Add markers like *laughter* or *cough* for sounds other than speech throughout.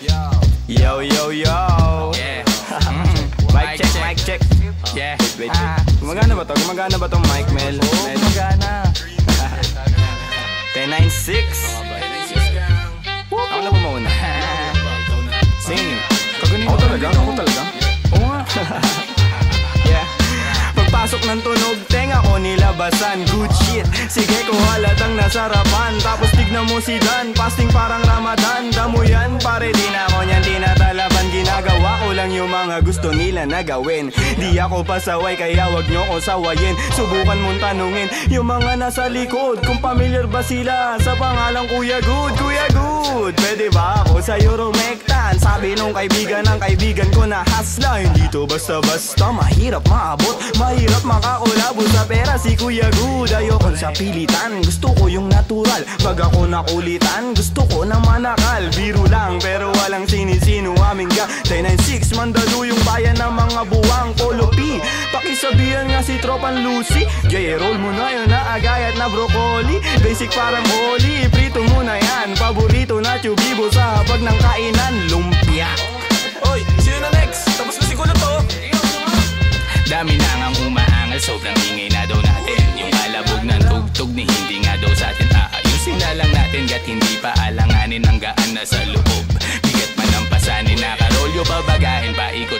Yo, yo, yo. Yeah. Mic check, mic check. Yeah. Wait, wait. Gumagana ba to? Gumagana ba tong mic, Mel? Mel? magana. 1096. Ako na ba mauna? Sing. Ako talaga? Ako talaga? Oo nga. *laughs* Yeah. Pagpasok ng tunog, tenga ko nilabasan Good shit, sige ko halatang nasarapan Tapos tignan mo si Dan, fasting parang Ramadan Damo yan, gusto nila na gawin. Di ako pasaway, kaya wag nyo ko sawayin. Subukan mong tanungin yung mga nasa likod. Kung familiar ba sila? Sa pangalang Kuya Good Kuya Good, pwede ba ako sa Euromectan? Sabi nung kaibigan ng kaibigan ko na hasla. Hindi to basta-basta, mahirap maabot. Mahirap makakulabo sa pera si Kuya Good. Ayokong sa pilitan, gusto ko yung natural. Pag ako nakulitan, gusto ko na manakal. Biro lang, pero walang sinisino aming gang 996, mandalo pakisabihan nga si Tropan Lucy Gay, roll mo na yun na agay at na broccoli Basic parang holy, prito mo na yan. Paborito na chubibo sa hapag ng kainan Lumpia. Oy, sino na next? Tapos na siguro to. Dami na ngang umaangal, sobrang ingay na daw natin. Yung kalabog ng tugtog ni hindi nga daw sa atin. Aayusin na lang natin gat hindi pa alanganin ang gaan na sa loob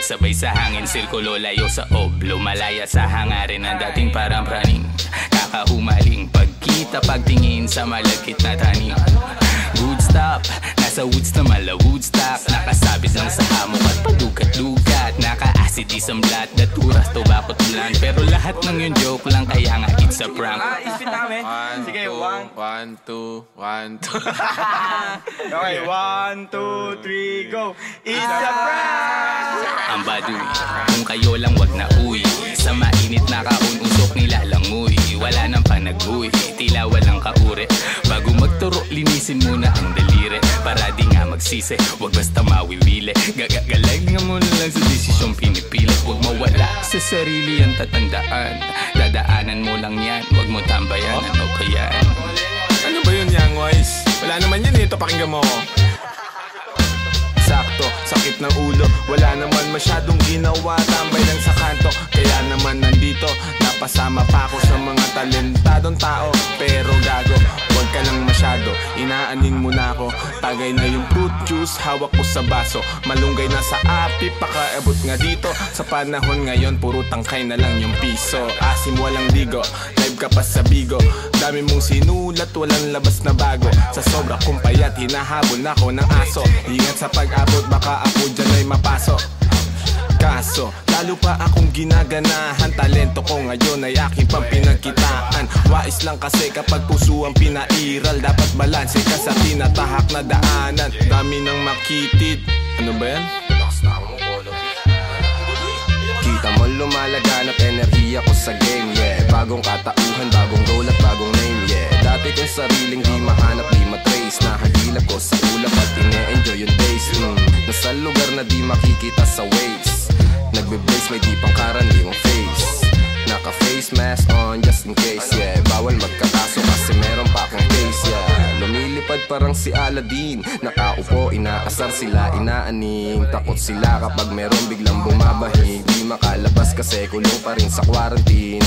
Paikot sabay sa hangin, sirkulo layo sa ob Lumalaya sa hangarin ng dating parang praning. Kakahumaling pagkita pagtingin sa malagkit na taning Good stop, nasa woods na mala Woodstock Nakasabit lang sa hamok at padukat-dukat Naka-acid isang blat, daturas, tobacco blunt Pero lahat ng yun joke lang kaya nga it's a prank. Ah, isipin namin. One, Sige, two, one. one, two, one, two. *laughs* Okay, one, two, three, go. It's a prank! Ang baduy, kung kayo lang wag na uwi Sa mainit na kaon, usok nilalangoy Wala nang panag-uwi, tila walang kaure Bago magturo, linisin muna ang daliri Para di nga magsisi, wag basta mawiwili Gagagalag nga mo na lang sa desisyong pinipili Huwag mawala sa sarili ang tatandaan Dadaanan mo lang yan, wag mo tambayan Ano ba yan? ano ba yun, Young Wise? Wala naman yun eh. Ito, pakinggan mo. Sakto, sakit ng ulo Wala naman masyadong ginawa Tambay lang sa kanto. Kaya naman nandito Napasama pa ako sa mga talentadong tao. Pero gago, huwag ka lang masyado Inaanin mo na ako. Tagay na yung fruit juice Hawak ko sa baso. Malunggay na sa api Pakaabot nga dito. Sa panahon ngayon Puro tangkay na lang yung piso. Asim walang ligo Live ka pa sa bigo. Dami mong sinulat Walang labas na bago. Sa sobra kong payat Hinahabol na ako ng aso. Ingat sa pag-abot Baka ako dyan mapasok Kaso, lalo pa akong ginaganahan. Talento ko ngayon ay aking pang pinagkitaan Wais lang kasi kapag puso ang pinairal Dapat balanse ka sa tinatahak na daanan. Dami ng makitid. Ano ba yan? Kita mo lumalaganap enerhiya ko sa game, yeah. Bagong katauhan, bagong role at bagong name, yeah. Dati kong sariling di na di makikita sa waves Nagbe-blaze, may di pang karaniwang face. Naka-face mask on just in case, yeah. Bawal magkakaso kasi meron pa akong case, yeah. Lumilipad parang si Aladdin. Nakaupo, inaasar sila, inaaning Takot sila kapag meron biglang bumabahig Di makalabas kasi kulong pa rin sa quarantine.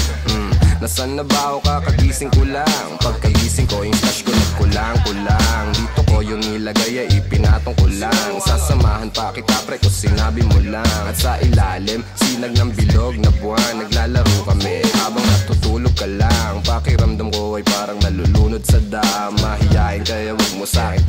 Nasaan na ba ako kakagising ko lang? Pagkagising ko yung stash ko nagkulang-kulang Dito ko yung nilagay ay ipinatong ko lang. Sasamahan pa kita pre kung sinabi mo lang. At sa ilalim, sinag ng bilog na buwan Naglalaro kami. Habang natutulog ka lang Pakiramdam ko ay parang nalulunod sa dam. Mahihain kaya wag mo sa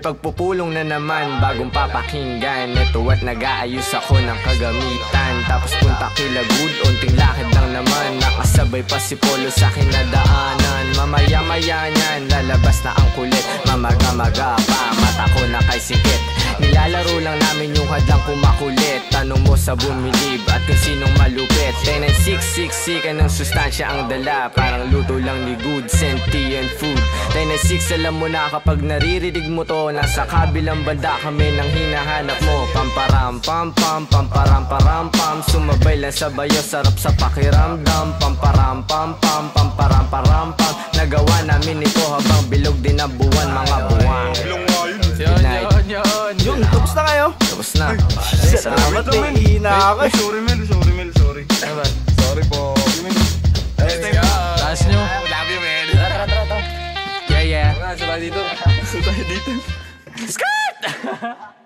May pagpupulong na naman bagong papakinggan. Ito at nag-aayos ako ng kagamitan. Tapos punta kila good, unting lakad lang naman. Nakasabay pa si Polo sa kinadaanan. Mamaya-maya niyan, lalabas na ang kulit. Mamaga-maga pa, mata ko na kay sikit. Nilalaro lang namin yung hadlang kumakulit. Tanong mo sa bumilib at kung sinong malupit. 10666 ka ng sustansya ang dala. Parang luto lang ni good, sentient food. 196 alam mo na kapag naririnig mo to Nasa kabilang banda kami nang hinahanap mo. Pamparam pam pam pamparam param pam. Sumabay lang sa bayo sarap sa pakiramdam. Pamparam pam pam pamparam param pam. Nagawa namin ito habang bilog din ang buwan mga na Salamat eh, hina Ay, sorry Mel, sorry Mel, sorry. Sorry po. Let's go. Taas nyo. Love you, man. Yeah, yeah. Wala, sabay dito. *laughs* Tayo dito. *laughs*